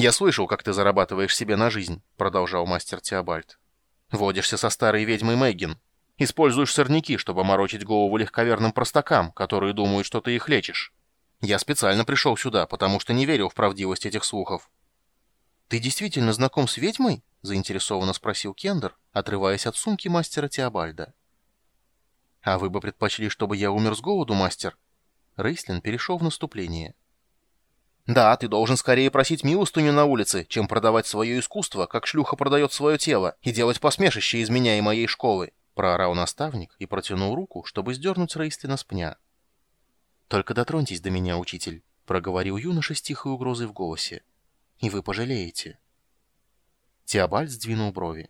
«Я слышал, как ты зарабатываешь себе на жизнь», — продолжал мастер Теобальд. «Водишься со старой ведьмой Мэггин. Используешь сорняки, чтобы морочить голову легковерным простакам, которые думают, что ты их лечишь. Я специально пришел сюда, потому что не верил в правдивость этих слухов». «Ты действительно знаком с ведьмой?» — заинтересованно спросил Кендер, отрываясь от сумки мастера Теобальда. «А вы бы предпочли, чтобы я умер с голоду, мастер?» Рейслин перешел в наступление. «Да, ты должен скорее просить милостыню на улице, чем продавать свое искусство, как шлюха продает свое тело, и делать посмешище из меня и моей школы», — проорал наставник и протянул руку, чтобы сдернуть Рейслина с пня. «Только дотроньтесь до меня, учитель», — проговорил юноша с тихой угрозой в голосе. «И вы пожалеете». Теобальд сдвинул брови.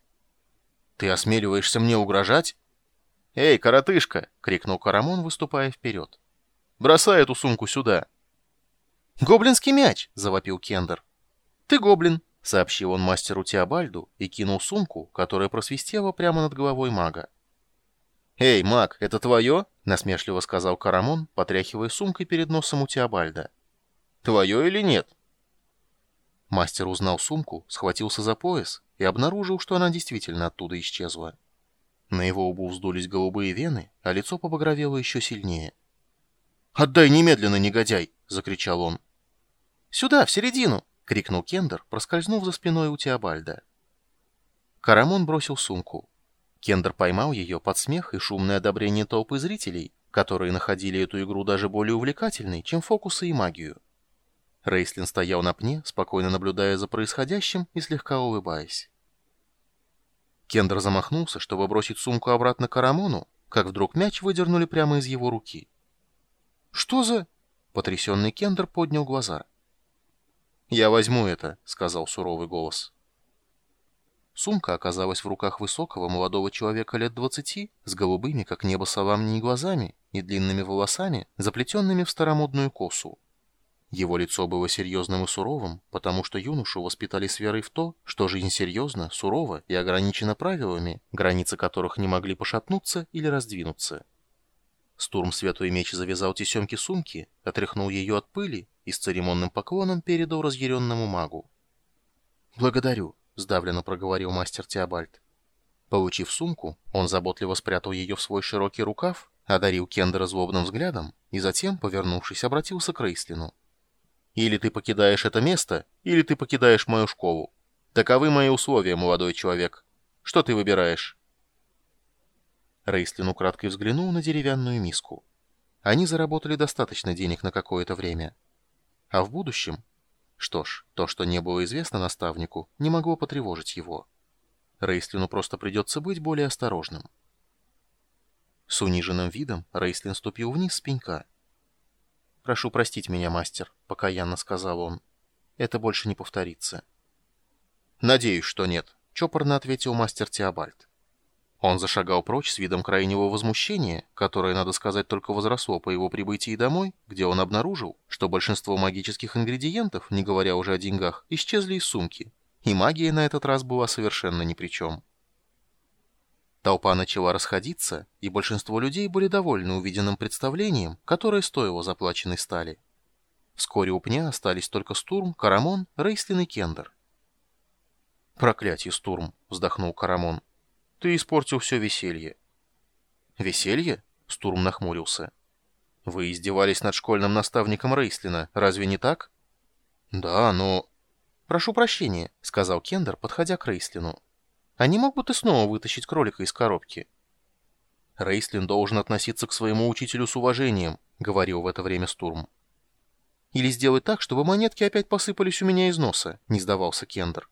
«Ты осмеливаешься мне угрожать?» «Эй, коротышка!» — крикнул Карамон, выступая вперед. «Бросай эту сумку сюда!» «Гоблинский мяч!» — завопил Кендер. «Ты гоблин!» — сообщил он мастеру Теобальду и кинул сумку, которая просвистела прямо над головой мага. «Эй, маг, это твое?» — насмешливо сказал Карамон, потряхивая сумкой перед носом у Теобальда. «Твое или нет?» Мастер узнал сумку, схватился за пояс и обнаружил, что она действительно оттуда исчезла. На его лбу вздулись голубые вены, а лицо побагровело еще сильнее. «Отдай немедленно, негодяй!» — закричал он. «Сюда, в середину!» — крикнул Кендер, проскользнув за спиной у Теобальда. Карамон бросил сумку. Кендер поймал ее под смех и шумное одобрение толпы зрителей, которые находили эту игру даже более увлекательной, чем фокусы и магию. Рейслин стоял на пне, спокойно наблюдая за происходящим и слегка улыбаясь. Кендер замахнулся, чтобы бросить сумку обратно к Арамону, как вдруг мяч выдернули прямо из его руки. «Что за...» — потрясенный Кендер поднял глаза. «Я возьму это», — сказал суровый голос. Сумка оказалась в руках высокого молодого человека лет двадцати, с голубыми, как небо соломни, глазами и длинными волосами, заплетенными в старомодную косу. Его лицо было серьезным и суровым, потому что юношу воспитали с верой в то, что жизнь серьезна, сурова и ограничена правилами, границы которых не могли пошатнуться или раздвинуться. Стурм Святой Меч завязал тесемки сумки, отряхнул ее от пыли и с церемонным поклоном передал разъяренному магу. «Благодарю», — сдавленно проговорил мастер Теобальд. Получив сумку, он заботливо спрятал ее в свой широкий рукав, одарил Кендера злобным взглядом и затем, повернувшись, обратился к Рейслину. Или ты покидаешь это место, или ты покидаешь мою школу. Таковы мои условия, молодой человек. Что ты выбираешь?» Рейслин украдкой взглянул на деревянную миску. Они заработали достаточно денег на какое-то время. А в будущем? Что ж, то, что не было известно наставнику, не могло потревожить его. Рейслину просто придется быть более осторожным. С униженным видом Рейслин ступил вниз с пенька. «Прошу простить меня, мастер», — покаянно сказал он. «Это больше не повторится». «Надеюсь, что нет», — чопорно ответил мастер Теобальд. Он зашагал прочь с видом крайнего возмущения, которое, надо сказать, только возросло по его прибытии домой, где он обнаружил, что большинство магических ингредиентов, не говоря уже о деньгах, исчезли из сумки, и магия на этот раз была совершенно ни при чем. Толпа начала расходиться, и большинство людей были довольны увиденным представлением, которое стоило заплаченной стали. Вскоре у пня остались только Стурм, Карамон, Рейслин и Кендер. «Проклятие, Стурм!» — вздохнул Карамон. «Ты испортил все веселье». «Веселье?» — Стурм нахмурился. «Вы издевались над школьным наставником Рейслина, разве не так?» «Да, но...» «Прошу прощения», — сказал Кендер, подходя к Рейслину. А не мог бы ты снова вытащить кролика из коробки? Рейслин должен относиться к своему учителю с уважением, говорил в это время Стурм. Или сделать так, чтобы монетки опять посыпались у меня из носа, не сдавался Кендер.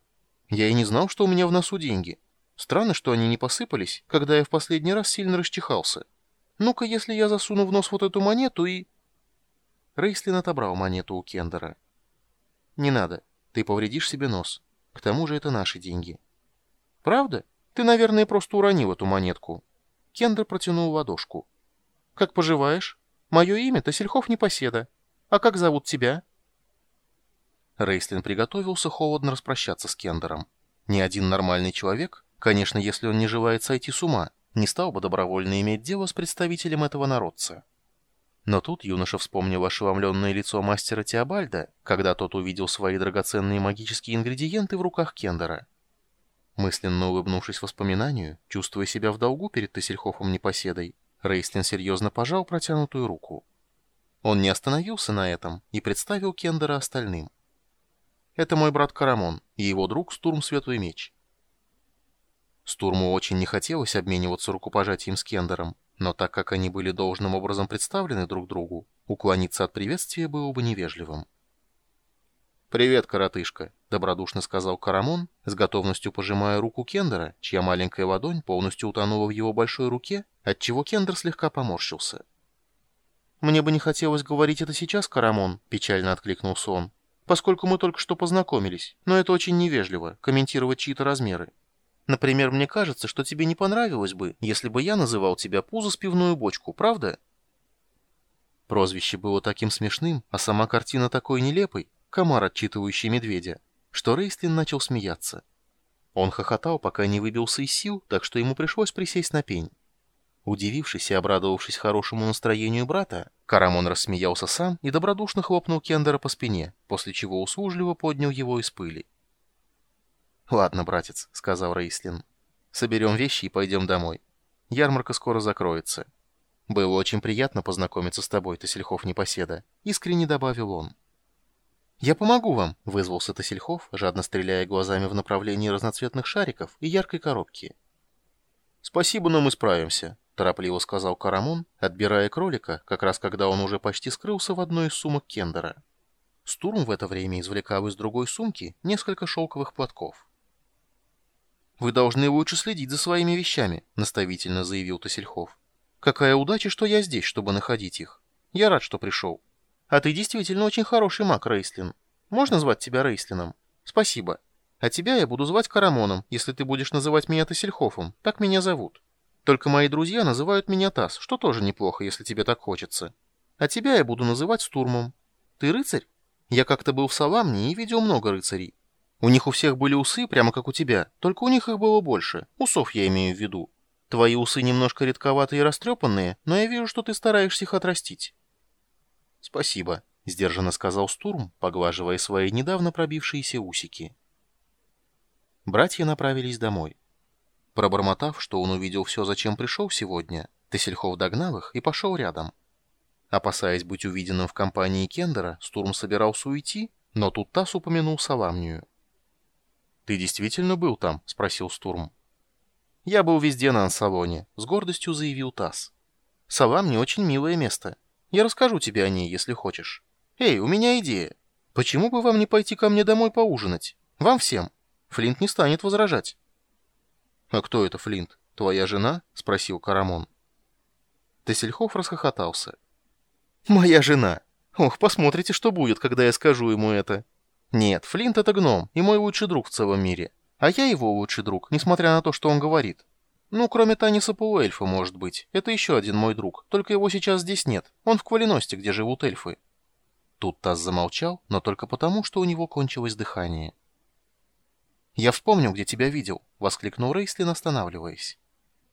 Я и не знал, что у меня в носу деньги. Странно, что они не посыпались, когда я в последний раз сильно расчихался. Ну-ка, если я засуну в нос вот эту монету и... Рейслин отобрал монету у Кендера. «Не надо. Ты повредишь себе нос. К тому же это наши деньги». «Правда? Ты, наверное, просто уронил эту монетку». Кендер протянул ладошку. «Как поживаешь? Мое имя Тасельхов Непоседа. А как зовут тебя?» Рейслин приготовился холодно распрощаться с Кендером. Ни один нормальный человек, конечно, если он не желает сойти с ума, не стал бы добровольно иметь дело с представителем этого народца. Но тут юноша вспомнил ошеломленное лицо мастера Теобальда, когда тот увидел свои драгоценные магические ингредиенты в руках Кендера. Мысленно улыбнувшись воспоминанию, чувствуя себя в долгу перед Тессельхофом непоседой, Рейслин серьезно пожал протянутую руку. Он не остановился на этом и представил Кендера остальным. «Это мой брат Карамон и его друг Стурм Светлый Меч». Стурму очень не хотелось обмениваться рукопожатием с Кендером, но так как они были должным образом представлены друг другу, уклониться от приветствия было бы невежливым. «Привет, коротышка», — добродушно сказал Карамон, с готовностью пожимая руку Кендера, чья маленькая ладонь полностью утонула в его большой руке, отчего Кендер слегка поморщился. «Мне бы не хотелось говорить это сейчас, Карамон», — печально откликнулся он, «поскольку мы только что познакомились, но это очень невежливо, комментировать чьи-то размеры. Например, мне кажется, что тебе не понравилось бы, если бы я называл тебя пузо с пивную бочку, правда? Прозвище было таким смешным, а сама картина такой нелепой, комар, отчитывающий медведя, что Рейстлин начал смеяться. Он хохотал, пока не выбился из сил, так что ему пришлось присесть на пень. Удивившись и обрадовавшись хорошему настроению брата, Карамон рассмеялся сам и добродушно хлопнул Кендера по спине, после чего услужливо поднял его из пыли. «Ладно, братец», — сказал Рейслин. «Соберем вещи и пойдем домой. Ярмарка скоро закроется. Было очень приятно познакомиться с тобой, Тосельхов Непоседа», — искренне добавил он. «Я помогу вам», — вызвался Тосельхов, жадно стреляя глазами в направлении разноцветных шариков и яркой коробки. «Спасибо, но мы справимся», — торопливо сказал Карамон, отбирая кролика, как раз когда он уже почти скрылся в одной из сумок Кендера. Стурм в это время извлекал из другой сумки несколько шелковых платков. «Вы должны лучше следить за своими вещами», — наставительно заявил Тосельхов. «Какая удача, что я здесь, чтобы находить их. Я рад, что пришел. А ты действительно очень хороший маг, Рейслин. Можно звать тебя Рейслином? Спасибо. А тебя я буду звать Карамоном, если ты будешь называть меня Тосельхофом. Так меня зовут. Только мои друзья называют меня Тас, что тоже неплохо, если тебе так хочется. А тебя я буду называть Стурмом. Ты рыцарь? Я как-то был в Саламне и видел много рыцарей. У них у всех были усы, прямо как у тебя, только у них их было больше. Усов я имею в виду. Твои усы немножко редковатые и растрепанные, но я вижу, что ты стараешься их отрастить. Спасибо, сдержанно сказал Стурм, поглаживая свои недавно пробившиеся усики. Братья направились домой. Пробормотав, что он увидел все, зачем пришел сегодня, Тесельхов догнал их и пошел рядом. Опасаясь быть увиденным в компании Кендера, Стурм собирался уйти, но тут Тасс упомянул Саламнию. «Ты действительно был там?» — спросил Стурм. «Я был везде на Ансалоне», — с гордостью заявил Тасс. «Салам не очень милое место. Я расскажу тебе о ней, если хочешь. Эй, у меня идея. Почему бы вам не пойти ко мне домой поужинать? Вам всем. Флинт не станет возражать». «А кто это Флинт? Твоя жена?» — спросил Карамон. Тессельхоф расхохотался. «Моя жена! Ох, посмотрите, что будет, когда я скажу ему это!» Нет, Флинт — это гном и мой лучший друг в целом мире. А я его лучший друг, несмотря на то, что он говорит. Ну, кроме Таниса полуэльфа, может быть. Это еще один мой друг, только его сейчас здесь нет. Он в Квалиносте, где живут эльфы. Тут Таз замолчал, но только потому, что у него кончилось дыхание. «Я вспомнил, где тебя видел», — воскликнул Рейслин, останавливаясь.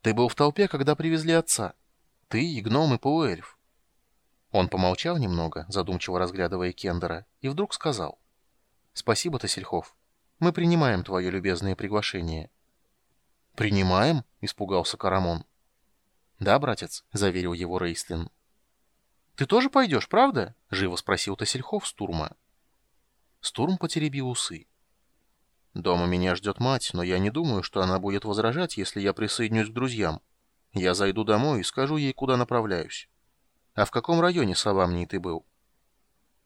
«Ты был в толпе, когда привезли отца. Ты и гном, и полуэльф». Он помолчал немного, задумчиво разглядывая Кендера, и вдруг сказал. «Спасибо, Тосельхов. Мы принимаем твое любезное приглашение». «Принимаем?» — испугался Карамон. «Да, братец», — заверил его Рейслин. «Ты тоже пойдешь, правда?» — живо спросил Тосельхов Стурма. Стурм потеребил усы. «Дома меня ждет мать, но я не думаю, что она будет возражать, если я присоединюсь к друзьям. Я зайду домой и скажу ей, куда направляюсь. А в каком районе Саламнии ты был?»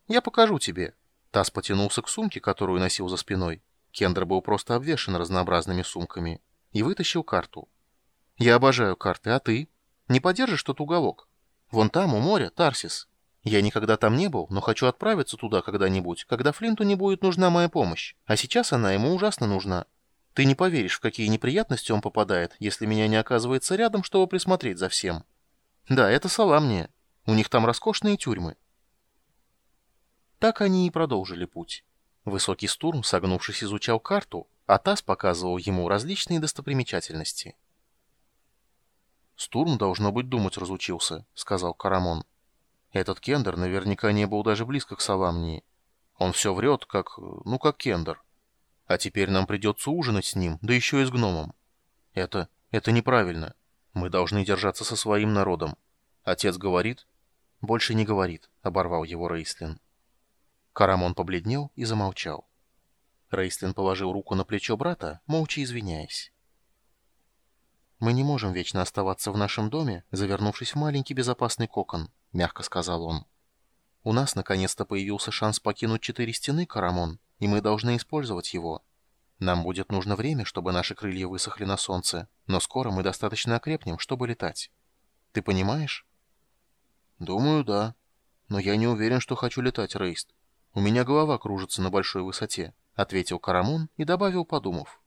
«Я покажу тебе», Тасс потянулся к сумке, которую носил за спиной. Кендер был просто обвешан разнообразными сумками. И вытащил карту. «Я обожаю карты, а ты? Не подержишь тот уголок? Вон там, у моря, Тарсис. Я никогда там не был, но хочу отправиться туда когда-нибудь, когда Флинту не будет нужна моя помощь. А сейчас она ему ужасно нужна. Ты не поверишь, в какие неприятности он попадает, если меня не оказывается рядом, чтобы присмотреть за всем. Да, это Саламния. У них там роскошные тюрьмы. Так они и продолжили путь. Высокий Стурм, согнувшись, изучал карту, а Тасс показывал ему различные достопримечательности. «Стурм, должно быть, думать разучился», — сказал Карамон. Этот Кендер наверняка не был даже близко к Саламнии. Он все врет, как... ну, как Кендер. А теперь нам придется ужинать с ним, да еще и с гномом. Это... это неправильно. Мы должны держаться со своим народом. Отец говорит... Больше не говорит, оборвал его Рейслин. Карамон побледнел и замолчал. Рейслин положил руку на плечо брата, молча извиняясь. «Мы не можем вечно оставаться в нашем доме, завернувшись в маленький безопасный кокон», — мягко сказал он. «У нас наконец-то появился шанс покинуть четыре стены, Карамон, и мы должны использовать его. Нам будет нужно время, чтобы наши крылья высохли на солнце, но скоро мы достаточно окрепнем, чтобы летать. Ты понимаешь?» «Думаю, да. Но я не уверен, что хочу летать, Рейст. У меня голова кружится на большой высоте», — ответил Карамон и добавил, подумав.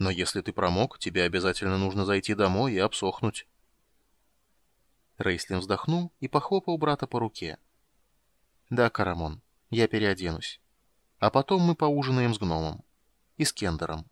Но если ты промок, тебе обязательно нужно зайти домой и обсохнуть. Рейслин вздохнул и похлопал брата по руке. «Да, Карамон, я переоденусь. А потом мы поужинаем с гномом. И с Кендером».